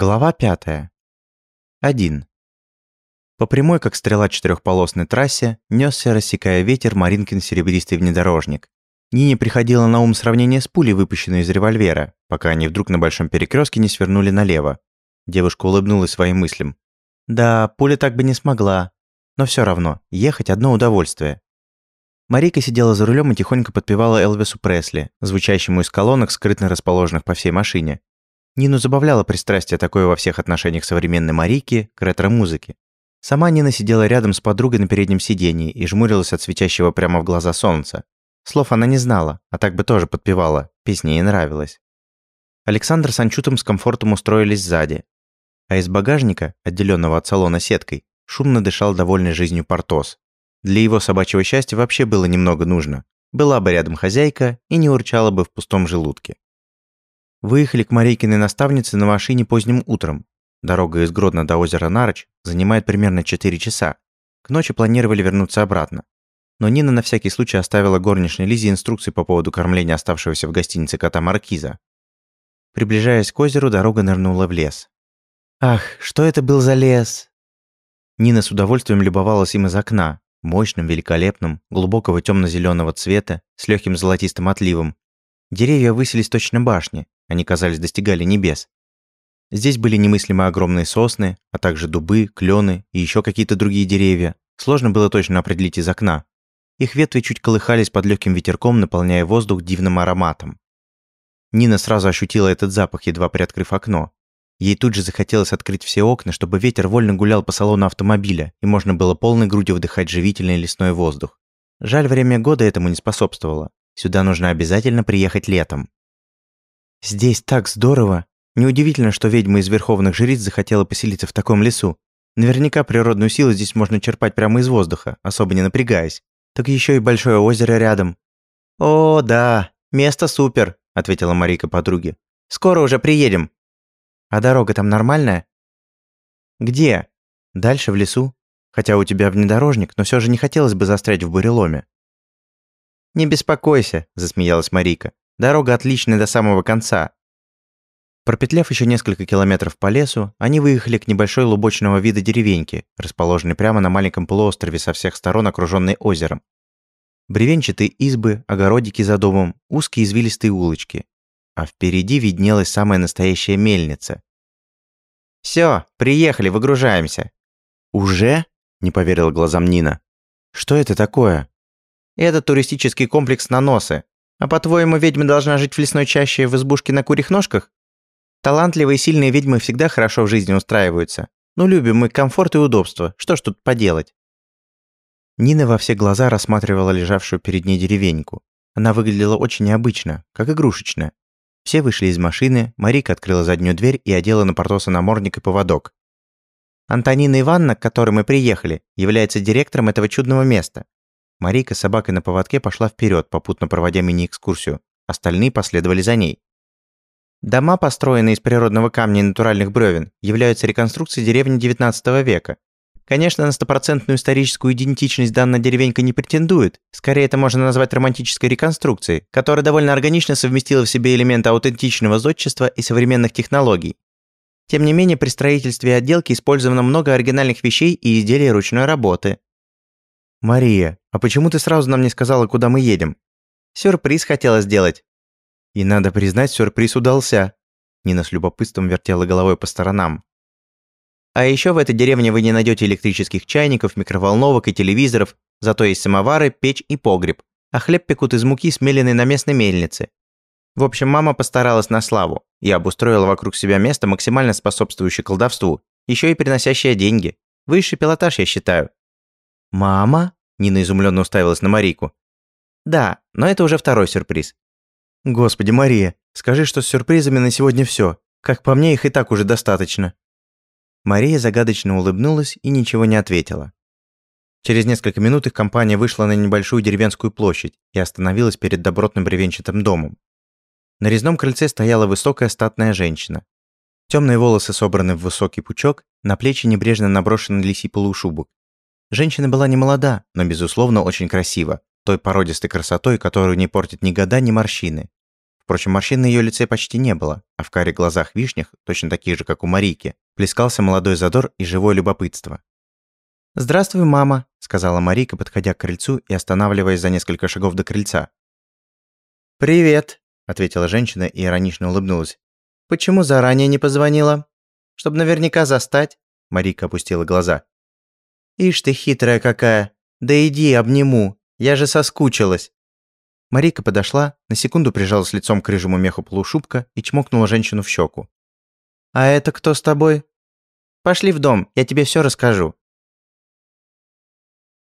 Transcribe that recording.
Глава 5. 1. По прямой, как стрела четырехполосной трассе, несся, рассекая ветер, Маринкин серебристый внедорожник. Нине приходило на ум сравнение с пулей, выпущенной из револьвера, пока они вдруг на большом перекрестке не свернули налево. Девушка улыбнулась своим мыслям. Да, пуля так бы не смогла. Но все равно, ехать одно удовольствие. Марика сидела за рулем и тихонько подпевала Элвису Пресли, звучащему из колонок, скрытно расположенных по всей машине. Нину забавляло пристрастие такое во всех отношениях современной Марики к ретро-музыке. Сама Нина сидела рядом с подругой на переднем сидении и жмурилась от светящего прямо в глаза солнца. Слов она не знала, а так бы тоже подпевала, песня ей нравилась. Александр с Анчутом с комфортом устроились сзади. А из багажника, отделенного от салона сеткой, шумно дышал довольной жизнью Портос. Для его собачьего счастья вообще было немного нужно. Была бы рядом хозяйка и не урчала бы в пустом желудке. Выехали к Марейкиной наставнице на машине поздним утром. Дорога из Гродно до озера Нарыч занимает примерно 4 часа. К ночи планировали вернуться обратно. Но Нина на всякий случай оставила горничной Лизе инструкции по поводу кормления оставшегося в гостинице кота Маркиза. Приближаясь к озеру, дорога нырнула в лес. Ах, что это был за лес? Нина с удовольствием любовалась им из окна, мощным, великолепным, глубокого темно-зеленого цвета, с легким золотистым отливом. Деревья высились точно башни, они, казались, достигали небес. Здесь были немыслимо огромные сосны, а также дубы, клены и еще какие-то другие деревья. Сложно было точно определить из окна. Их ветви чуть колыхались под легким ветерком, наполняя воздух дивным ароматом. Нина сразу ощутила этот запах, едва приоткрыв окно. Ей тут же захотелось открыть все окна, чтобы ветер вольно гулял по салону автомобиля, и можно было полной грудью вдыхать живительный лесной воздух. Жаль, время года этому не способствовало. Сюда нужно обязательно приехать летом. Здесь так здорово. Неудивительно, что ведьма из Верховных Жриц захотела поселиться в таком лесу. Наверняка природную силу здесь можно черпать прямо из воздуха, особо не напрягаясь. Так еще и большое озеро рядом. «О, да, место супер», — ответила Марика подруге. «Скоро уже приедем». «А дорога там нормальная?» «Где?» «Дальше в лесу. Хотя у тебя внедорожник, но все же не хотелось бы застрять в буреломе». «Не беспокойся», — засмеялась Марика. Дорога отличная до самого конца. Пропетляв еще несколько километров по лесу, они выехали к небольшой лубочного вида деревеньке, расположенной прямо на маленьком полуострове со всех сторон окруженной озером. Бревенчатые избы, огородики за домом, узкие извилистые улочки. А впереди виднелась самая настоящая мельница. «Всё, приехали, выгружаемся». «Уже?» – не поверила глазам Нина. «Что это такое?» «Это туристический комплекс «Наносы», а по-твоему, ведьма должна жить в лесной чаще в избушке на курьих ножках? Талантливые и сильные ведьмы всегда хорошо в жизни устраиваются. Ну, любим мы комфорт и удобство. Что ж тут поделать? Нина во все глаза рассматривала лежавшую перед ней деревеньку. Она выглядела очень необычно, как игрушечная. Все вышли из машины, Марика открыла заднюю дверь и одела на Портоса намордник и поводок. Антонина Ивановна, к которой мы приехали, является директором этого чудного места. Марийка с собакой на поводке пошла вперед, попутно проводя мини-экскурсию. Остальные последовали за ней. Дома, построенные из природного камня и натуральных бревен, являются реконструкцией деревни XIX века. Конечно, на стопроцентную историческую идентичность данная деревенька не претендует. Скорее, это можно назвать романтической реконструкцией, которая довольно органично совместила в себе элементы аутентичного зодчества и современных технологий. Тем не менее, при строительстве и отделке использовано много оригинальных вещей и изделий ручной работы. «Мария, а почему ты сразу нам не сказала, куда мы едем?» «Сюрприз хотела сделать». И надо признать, сюрприз удался. Нина с любопытством вертела головой по сторонам. А еще в этой деревне вы не найдете электрических чайников, микроволновок и телевизоров, зато есть самовары, печь и погреб. А хлеб пекут из муки, смеленной на местной мельнице. В общем, мама постаралась на славу и обустроила вокруг себя место, максимально способствующее колдовству, еще и приносящее деньги. Высший пилотаж, я считаю. «Мама?» – Нина изумленно уставилась на Марику. «Да, но это уже второй сюрприз». «Господи, Мария, скажи, что с сюрпризами на сегодня все. Как по мне, их и так уже достаточно». Мария загадочно улыбнулась и ничего не ответила. Через несколько минут их компания вышла на небольшую деревенскую площадь и остановилась перед добротным бревенчатым домом. На резном крыльце стояла высокая статная женщина. Темные волосы собраны в высокий пучок, на плечи небрежно наброшен лисий полушубок. Женщина была не молода, но, безусловно, очень красива, той породистой красотой, которую не портит ни года, ни морщины. Впрочем, морщин на ее лице почти не было, а в каре глазах вишнях, точно такие же, как у Марики, плескался молодой задор и живое любопытство. «Здравствуй, мама», — сказала Марика, подходя к крыльцу и останавливаясь за несколько шагов до крыльца. «Привет», — ответила женщина и иронично улыбнулась. «Почему заранее не позвонила? Чтобы наверняка застать?» Марика опустила глаза. «Ишь ты хитрая какая! Да иди, обниму! Я же соскучилась!» Марика подошла, на секунду прижалась лицом к рыжему меху полушубка и чмокнула женщину в щеку. «А это кто с тобой?» «Пошли в дом, я тебе все расскажу».